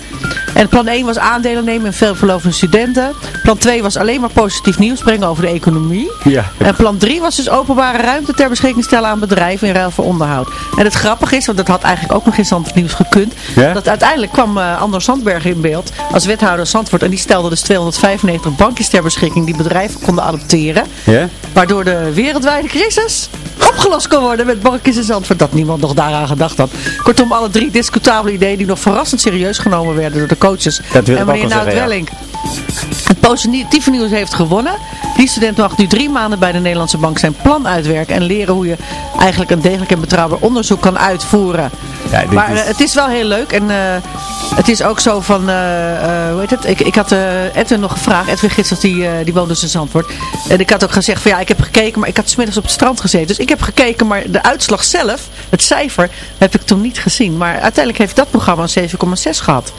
En plan 1 was aandelen nemen in veelverlovende studenten. Plan 2 was alleen maar positief nieuws brengen over de economie. Ja. En plan 3 was dus openbare ruimte ter beschikking stellen aan bedrijven in ruil voor onderhoud. En het grappige is, want dat had eigenlijk ook nog in Zandvoort nieuws gekund. Ja? Dat uiteindelijk kwam eh Anders Zandberg in beeld als wethouder Zandvoort. En die stelde dus 295 bankjes ter beschikking die bedrijven konden adopteren. Ja? Waardoor de wereldwijde crisis opgelost kon worden met bankjes in Zandvoort. Dat niemand nog daaraan gedacht had. Kortom, alle drie discutabele ideeën die nog verrassend serieus genomen werden door de coaches. Dat wil ik en meneer Nout ja. Welling. Het positieve nieuws heeft gewonnen. Die student mag nu drie maanden bij de Nederlandse bank zijn plan uitwerken. En leren hoe je eigenlijk een degelijk en betrouwbaar onderzoek kan uitvoeren. Ja, dit maar is- eh, het is wel heel leuk. En eh, het is ook zo van, eh, hoe heet het? Ik, ik had Edwin nog gevraagd. Edwin Gitsels, die, die woont dus in Zandvoort. En ik had ook gezegd van ja, ik heb gekeken. Maar ik had smiddags op het strand gezeten. Dus ik heb gekeken. Maar de uitslag zelf, het cijfer, heb ik toen niet gezien. Maar uiteindelijk heeft dat programma een 7,6 gehad.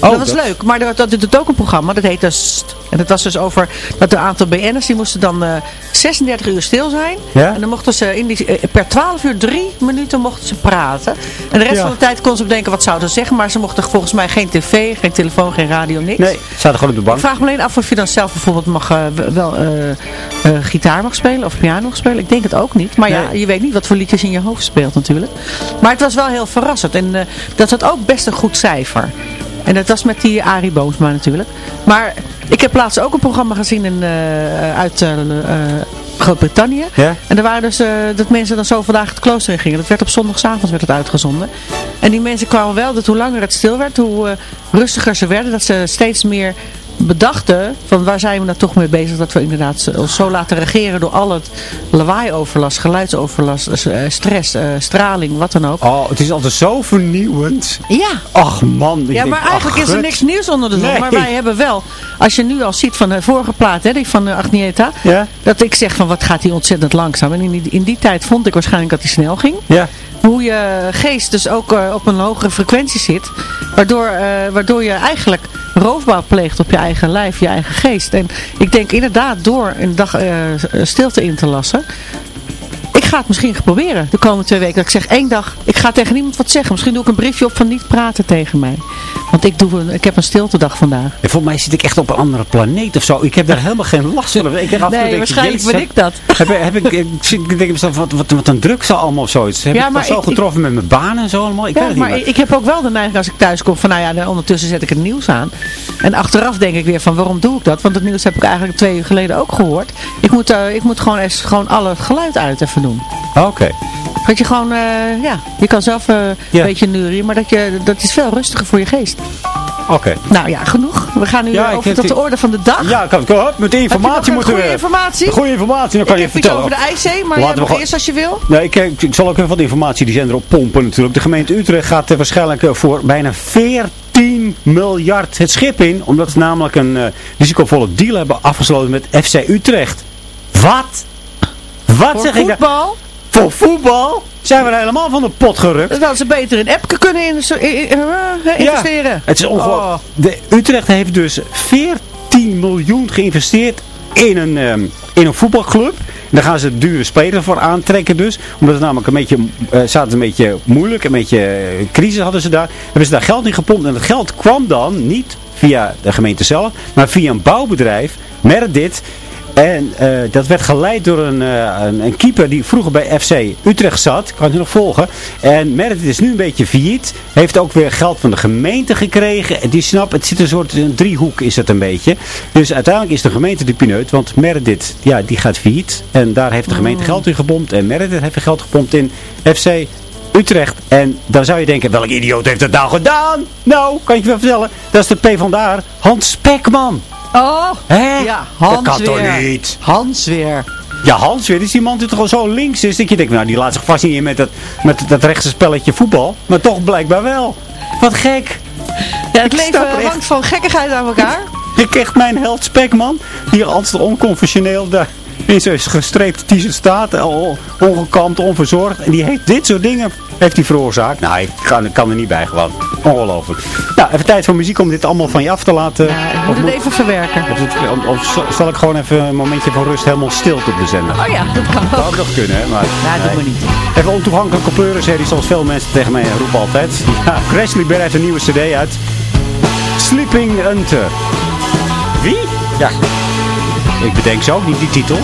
Oh, dat was dat- leuk. Maar dat, dat doet ook een programma. Dat heet dus... En dat was dus over dat een aantal BN'ers die moesten dan eh 36 uur stil zijn. Ja? En dan mochten ze in die, eh, per 12 uur drie minuten mochten ze praten. En de rest Ja. van de tijd kon ze bedenken wat zouden ze zeggen. Maar ze mochten volgens mij geen tv, geen telefoon, geen radio, niks. Nee, ze zaten gewoon op de bank. Ik vraag me alleen af of je dan zelf bijvoorbeeld mag, eh, wel eh, eh, gitaar mag spelen of piano mag spelen. Ik denk het ook niet. Maar ja, je weet niet wat voor liedjes in je hoofd speelt natuurlijk. Maar het was wel heel verrassend. En eh, dat had ook best een goed cijfer. En dat was met die Arie Boomsma natuurlijk. Maar ik heb laatst ook een programma gezien in, eh, uit eh, eh, Groot-Brittannië. Ja? En er waren dus dat mensen dan zo vandaag het klooster in gingen. Dat werd op zondagavond werd het uitgezonden. En die mensen kwamen wel dat hoe langer het stil werd, hoe rustiger ze werden. Dat ze steeds meer bedachten van waar zijn we nou toch mee bezig. Dat we inderdaad ons zo laten regeren door al het lawaaioverlast, geluidsoverlast, eh, stress, eh, straling, wat dan ook. Oh, het is altijd zo vernieuwend. Ja. Ach man. Ja, denk, maar eigenlijk is er niks nieuws onder de zon. Nee. Maar wij hebben wel, als je nu al ziet van de vorige plaat, hè, die van Agnieta, Ja? dat ik zeg van wat gaat die ontzettend langzaam. En in die, in die tijd vond ik waarschijnlijk dat hij snel ging. Ja. Hoe je geest dus ook eh, op een hogere frequentie zit. Waardoor, eh, waardoor je eigenlijk roofbouw pleegt op je eigen lijf, je eigen geest. En ik denk inderdaad door een dag eh, stilte in te lassen. Ik ga het misschien proberen de komende twee weken. Dat ik zeg één dag, ik ga tegen niemand wat zeggen. Misschien doe ik een briefje op van niet praten tegen mij. Want ik, doe een, ik heb een stiltedag vandaag. En volgens mij zit ik echt op een andere planeet of zo. Ik heb daar helemaal geen last van. Ik toe Nee, waarschijnlijk ben ik dat. Heb, heb ik, ik, denk mezelf, wat, wat, wat een druk zal allemaal of zoiets. Heb Ja, ik maar dat zo getroffen met mijn baan en zo allemaal? Ik weet Ja, het maar niet ik, ik heb ook wel de neiging als ik thuis kom van nou ja, ondertussen zet ik het nieuws aan. En achteraf denk ik weer van waarom doe ik dat? Want het nieuws heb ik eigenlijk twee uur geleden ook gehoord. Ik moet, eh, ik moet gewoon eens gewoon alle geluid uit even doen. maar. Oké. Dat je gewoon, eh, ja, je kan zelf eh, Ja. een beetje neurien, maar dat, je, dat is veel rustiger voor je geest. Oké. Nou ja, genoeg. We gaan nu Ja, eh, ik over heb tot de orde van de dag. Ja, kan ik met de informatie moeten goede we. informatie? Goede informatie, dan kan ik je heb iets vertellen. over de IC, maar Laten we eerst als je wil. Nee, ik, ik, ik zal ook even wat informatie die zender op pompen natuurlijk. De gemeente Utrecht gaat eh, waarschijnlijk eh, voor bijna 14 miljard het schip in. Omdat ze namelijk een eh, risicovolle deal hebben afgesloten met FC Utrecht. Wat? Wat Voor zeg ik nou? Voor voetbal zijn we er helemaal van de pot gerukt. Hadden ze beter in Epke kunnen in, in- in- eh, investeren. Het is ongelooflijk. Oh. De Utrecht heeft dus 14 miljoen geïnvesteerd in een, ehm, in een voetbalclub. En daar gaan ze dure spelers voor aantrekken dus. Omdat het namelijk een beetje, eh zaten een beetje moeilijk, een beetje eh, crisis hadden ze daar. Hebben ze daar geld in gepompt. En dat geld kwam dan niet via de gemeente zelf, maar via een bouwbedrijf, Meredith. En eh, dat werd geleid door een, eh, een, een keeper die vroeger bij FC Utrecht zat. Kan je nog volgen. En Meredith is nu een beetje failliet. Heeft ook weer geld van de gemeente gekregen. En die snap, het zit een soort een driehoek is het een beetje. Dus uiteindelijk is de gemeente de pineut. Want Meredith, ja, die gaat failliet. En daar heeft de gemeente geld in gepompt. En Meredith heeft geld gepompt in FC Utrecht. En dan zou je denken, welk idioot heeft dat nou gedaan? Nou, kan ik je wel vertellen. Dat is de PvdA, Hans Spekman. Oh, Hè? ja, Dat Hans kan toch weer. niet? Hans weer. Ja, Hans weer. is die man die toch al zo links is. Dat je denkt, nou die laat zich vast niet in met dat, met dat rechtse spelletje voetbal. Maar toch blijkbaar wel. Wat gek. Ja, het Ik leven er echt- hangt van gekkigheid aan elkaar. Ik echt mijn held Spekman. Die altijd onconventioneel daar in zijn gestreepte t-shirt staat. al Ongekamd, onverzorgd. En die heeft dit soort dingen heeft hij veroorzaakt. Nou, ik kan, kan er niet bij gewoon. Ongelooflijk. Nou, even tijd voor muziek om dit allemaal van je af te laten. Ja, ik moet het even verwerken. Of, zal ik gewoon even een momentje van rust helemaal stilte op de zender? Oh ja, dat kan Dat ook. zou nog kunnen, hè? Maar, Ja, doe maar niet. Even ontoegankelijke pleurenserie, zoals veel mensen tegen mij roepen altijd. Ja, Presley Bear heeft een nieuwe cd uit. Sleeping Hunter. Wie? Ja. Ik bedenk ze ook niet, die titel.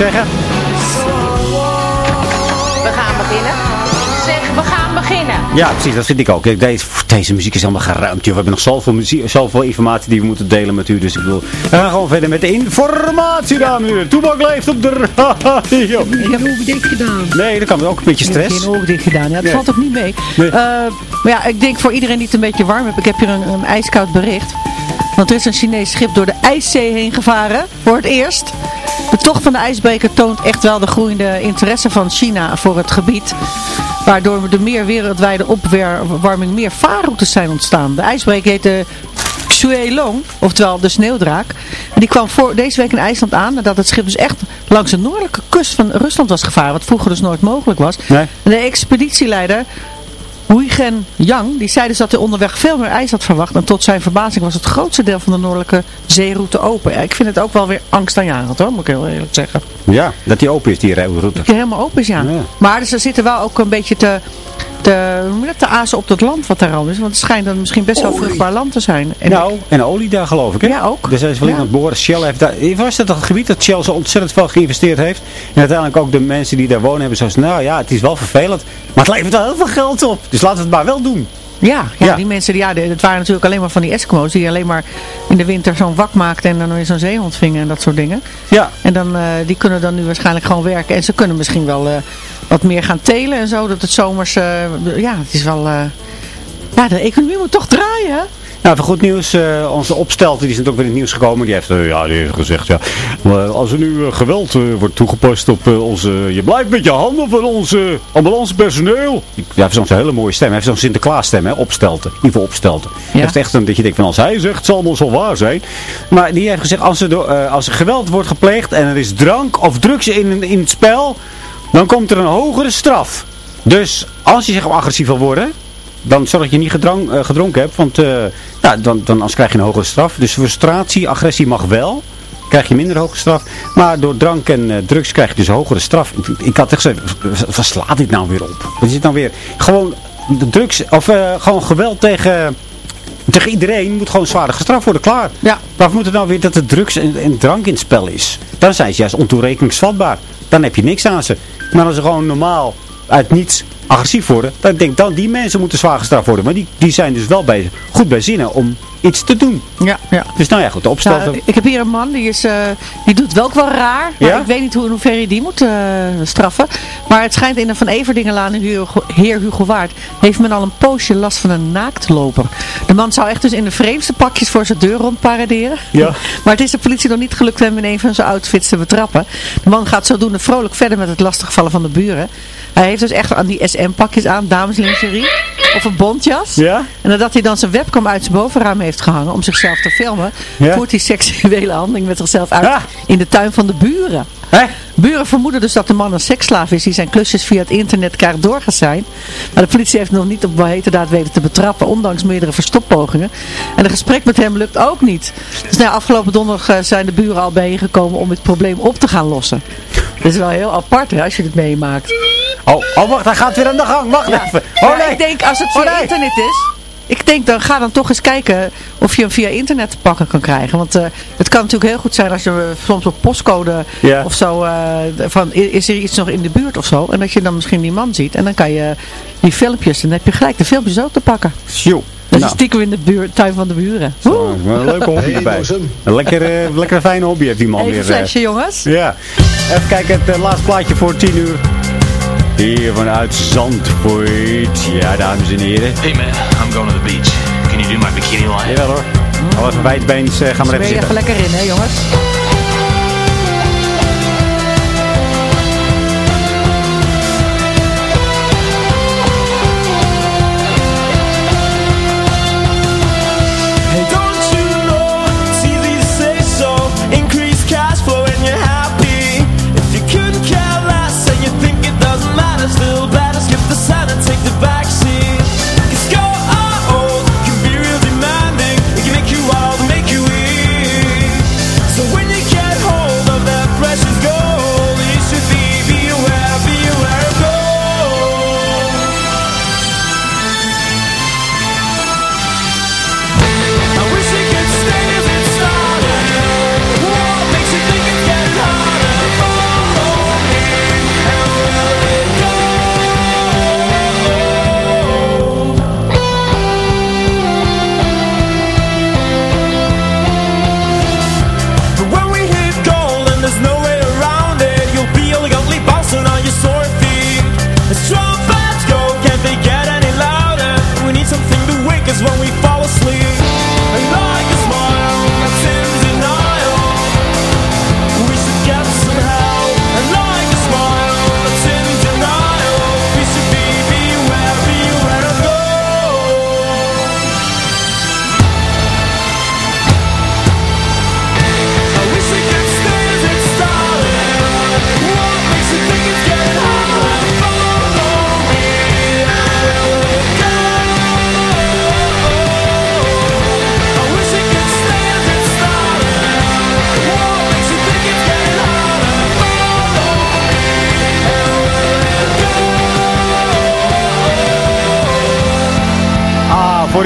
Zeggen. We gaan beginnen. Zeg, we gaan beginnen. Ja, precies, dat vind ik ook. Deze, deze muziek is helemaal geruimd. joh. We hebben nog zoveel, muziek, zoveel informatie die we moeten delen met u. Dus ik wil... We gaan gewoon verder met de informatie, dames en heren. Toebak leeft op de radio. Ik heb ogen dicht gedaan. Nee, dat kan wel ook een beetje Ik heb stress. geen ogen dicht gedaan. Ja, dat Nee. valt ook niet mee. Nee. Eh, maar ja, ik denk voor iedereen die het een beetje warm heeft. Ik heb hier een, een ijskoud bericht. Want er is een Chinees schip door de IJszee heen gevaren. Voor het eerst. De tocht van de ijsbreker toont echt wel de groeiende interesse van China voor het gebied. Waardoor de meer wereldwijde opwarming meer vaarroutes zijn ontstaan. De ijsbreker heet de Xuelong, oftewel de sneeuwdraak. Die kwam voor deze week in IJsland aan. Nadat het schip dus echt langs de noordelijke kust van Rusland was gevaren. Wat vroeger dus nooit mogelijk was. Nee. En de expeditieleider Huygen Yang, die zei dus dat hij onderweg veel meer ijs had verwacht. En tot zijn verbazing was het grootste deel van de noordelijke zeeroute open. Ja, ik vind het ook wel weer angstaanjagend hoor, moet ik heel eerlijk zeggen. Ja, dat die open is, die route. Dat die helemaal open is, ja. Ja. Maar ze zitten wel ook een beetje te de, de azen op dat land wat daar al is. Want het schijnt dan misschien best wel Olie. vruchtbaar land te zijn. En nou, en olie daar geloof ik, hè? Ja, ook. Dus zijn ze wel Ja. aan het. Shell heeft daar... Was dat het gebied dat Shell zo ontzettend veel geïnvesteerd heeft? En uiteindelijk ook de mensen die daar wonen hebben zoals... Nou ja, het is wel vervelend. Maar het levert wel heel veel geld op. Dus laten we het maar wel doen. Ja, ja, Ja. die mensen, die- ja, het waren natuurlijk alleen maar van die Eskimo's die alleen maar in de winter zo'n wak maakten en dan weer zo'n zeehond vingen en dat soort dingen. Ja. En dan, eh, die kunnen dan nu waarschijnlijk gewoon werken en ze kunnen misschien wel eh, wat meer gaan telen en zo, dat het zomers, eh, ja, het is wel, ja, de economie moet toch draaien, hè? Nou, even goed nieuws. eh, onze opstelter die is natuurlijk weer in het nieuws gekomen. Die heeft, eh, ja, die heeft gezegd, ja, maar als er nu eh, geweld eh, wordt toegepast op eh, onze... Je blijft met je handen van onze ambulancepersoneel. Ja, hij heeft zo'n hele mooie stem. Hij heeft zo'n Sinterklaas stem, hè, opstelten. Ivo opstelten. Hij heeft echt een, dat je denkt van, als hij zegt, zal allemaal zo waar zijn. Maar die heeft gezegd, als er, eh, als er geweld wordt gepleegd en er is drank of drugs in, in het spel, dan komt er een hogere straf. Dus als je zeg maar agressief wil worden, dan zorg dat je niet gedrang, eh, gedronken hebt. Want eh, ja, dan, dan anders krijg je een hogere straf. Dus frustratie, agressie mag wel. Krijg je minder hoge straf. Maar door drank en eh, drugs krijg je dus een hogere straf. Ik, ik had echt gezegd, wat slaat dit nou weer op? Wat is dit nou weer? Gewoon de drugs, of gewoon geweld tegen... Tegen iedereen moet gewoon zwaarder gestraft worden, klaar. Ja. Waarvoor moet het nou weer dat er drugs en, en drank in het spel is? Dan zijn ze juist ontoerekeningsvatbaar. Dan heb je niks aan ze. Maar als ze gewoon normaal uit niets agressief worden, dan denk ik dan die mensen moeten zwaar gestraft worden. Maar die, die zijn dus wel bij, goed bij zinnen om iets te doen. Ja, ja. Dus nou ja, goed, de. Nou, ik heb hier een man, die, is, eh, die doet wel wel raar. Maar Ja? ik weet niet hoe, in hoeverre je die moet eh, straffen. Maar het schijnt in de Van Everdingenlaan in Heer Hugo Waard... heeft men al een poosje last van een naaktloper. De man zou echt dus in de vreemdste pakjes voor zijn deur rondparaderen. Ja. Maar het is de politie nog niet gelukt hem in een van zijn outfits te betrappen. De man gaat zodoende vrolijk verder met het lastigvallen van de buren. Hij heeft dus echt aan die SM-pakjes aan, dameslingerie. Of een bontjas. Ja? En nadat hij dan zijn webcam uit zijn bovenraam heeft gehangen om zichzelf te filmen, Ja. voert hij seksuele handeling met zichzelf uit Ah. in de tuin van de buren. Hè? Buren vermoeden dus dat de man een seksslaaf is die zijn klusjes via het internet krijgt doorgezijn. Maar de politie heeft nog niet op heterdaad weten te betrappen, ondanks meerdere verstoppogingen. En een gesprek met hem lukt ook niet. Dus nou, afgelopen donderdag eh, zijn de buren al bijeengekomen om het probleem op te gaan lossen. Dat is wel heel apart hè, als je dit meemaakt. Oh, oh, wacht, hij gaat weer aan de gang. Wacht Ja. even. Oh ik denk als het Oh, via nee. internet is. Ik denk dan ga dan toch eens kijken of je hem via internet te pakken kan krijgen. Want eh, het kan natuurlijk heel goed zijn als je eh, soms op postcode Ja. of zo eh, van is er iets nog in de buurt of zo. En dat je dan misschien die man ziet. En dan kan je die filmpjes, dan heb je gelijk de filmpjes ook te pakken. Sjoe. Dus Nou. stiekem in de buurt, tuin van de buren. Oh, Een leuke hobby erbij. Een lekkere, lekkere fijne hobby heeft die man Even weer. een eh. flesje jongens. Ja. Even kijken, het eh, laatste plaatje voor 10 uur. Hier vanuit Zandvoort. Ja, dames en heren. Hey man, I'm going to the beach. Can you do my bikini line? Jawel hoor. Al even wijdbeens, eh, gaan we Dus even zitten. even lekker in hè jongens.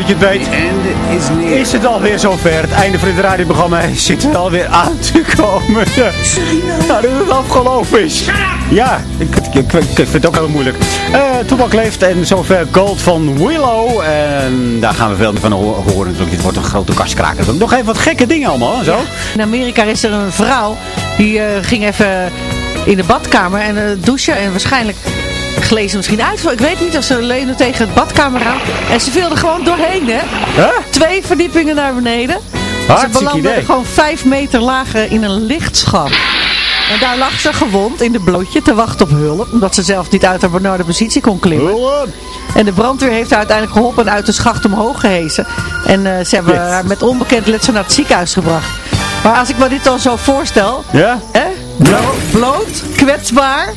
Voordat je het weet, is het alweer zover. Het einde van het radioprogramma zit er alweer aan te komen. Nou, dat het afgelopen is. Ja, ik, ik, ik, ik vind het ook heel moeilijk. Eh Toebak leeft en zover Gold van Willow. En daar gaan we veel meer van ho- horen. natuurlijk. Het wordt een grote kastkraker. Nog even wat gekke dingen allemaal. Zo. In Amerika is er een vrouw die eh, ging even in de badkamer en eh, douchen en waarschijnlijk gleed ze misschien uit. Ik weet niet of ze leunde tegen het badkamer aan. En ze viel er gewoon doorheen, hè? Huh? Twee verdiepingen naar beneden. Hartstikke ze belandde gewoon vijf meter lager in een lichtschap. En daar lag ze gewond in de blootje te wachten op hulp. Omdat ze zelf niet uit haar benarde positie kon klimmen. Hulp! En de brandweer heeft haar uiteindelijk geholpen en uit de schacht omhoog gehesen. En eh, ze hebben Yes. haar met onbekend letsel naar het ziekenhuis gebracht. Maar als ik me dit dan zo voorstel, Ja? hè? Bloot, kwetsbaar.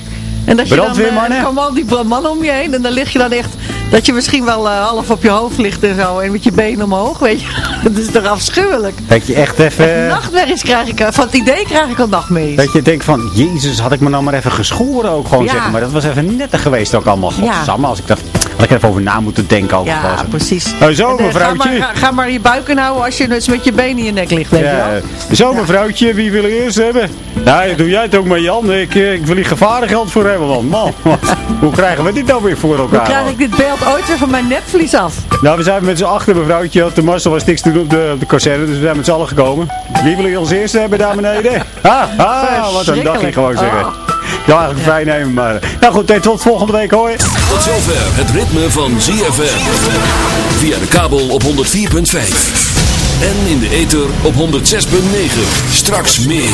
En dat je dan, Brandweermannen? eh, al die mannen om je heen en dan lig je dan echt, dat je misschien wel eh, half op je hoofd ligt en zo. En met je benen omhoog, weet je. Dat is toch afschuwelijk. Dat je echt even... Nachtmerries krijg ik, eh, van het idee krijg ik al nachtmerries. Dat je denkt van, jezus, had ik me nou maar even geschoren ook gewoon Ja. Maar dat was even netter geweest ook allemaal. Ja. Godsamme, als ik dacht, had ik even over na moeten denken ook. Ja, gewoon precies. Nou, zo, En, eh, mevrouwtje. Ga maar, ga, ga maar je buik inhouden als je dus met je benen in je nek ligt, weet je wel. Zo mevrouwtje, wie wil je eerst hebben? Nou, doe jij het ook maar Jan. Ik, eh, ik wil hier gevarengeld voor hebben, want man, hoe krijgen we dit nou weer voor elkaar? Hoe krijg ik dit beeld ooit weer van mijn netvlies af? Nou, we zijn met z'n achter mevrouwtje. Want de Marcel was niks te doen op de, op de kazerne, dus we zijn met z'n allen gekomen. Wie wil je als eerste hebben daar beneden? Ha, ha, wat een dagje gewoon zeggen. Oh. Ja, eigenlijk vrij nemen, maar... Nou goed, tot volgende week hoor. Tot zover het ritme van ZFM. Via de kabel op 104.5. En in de ether op 106.9. Straks meer.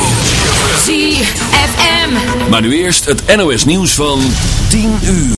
ZFM. Maar nu eerst het NOS nieuws van 10 uur.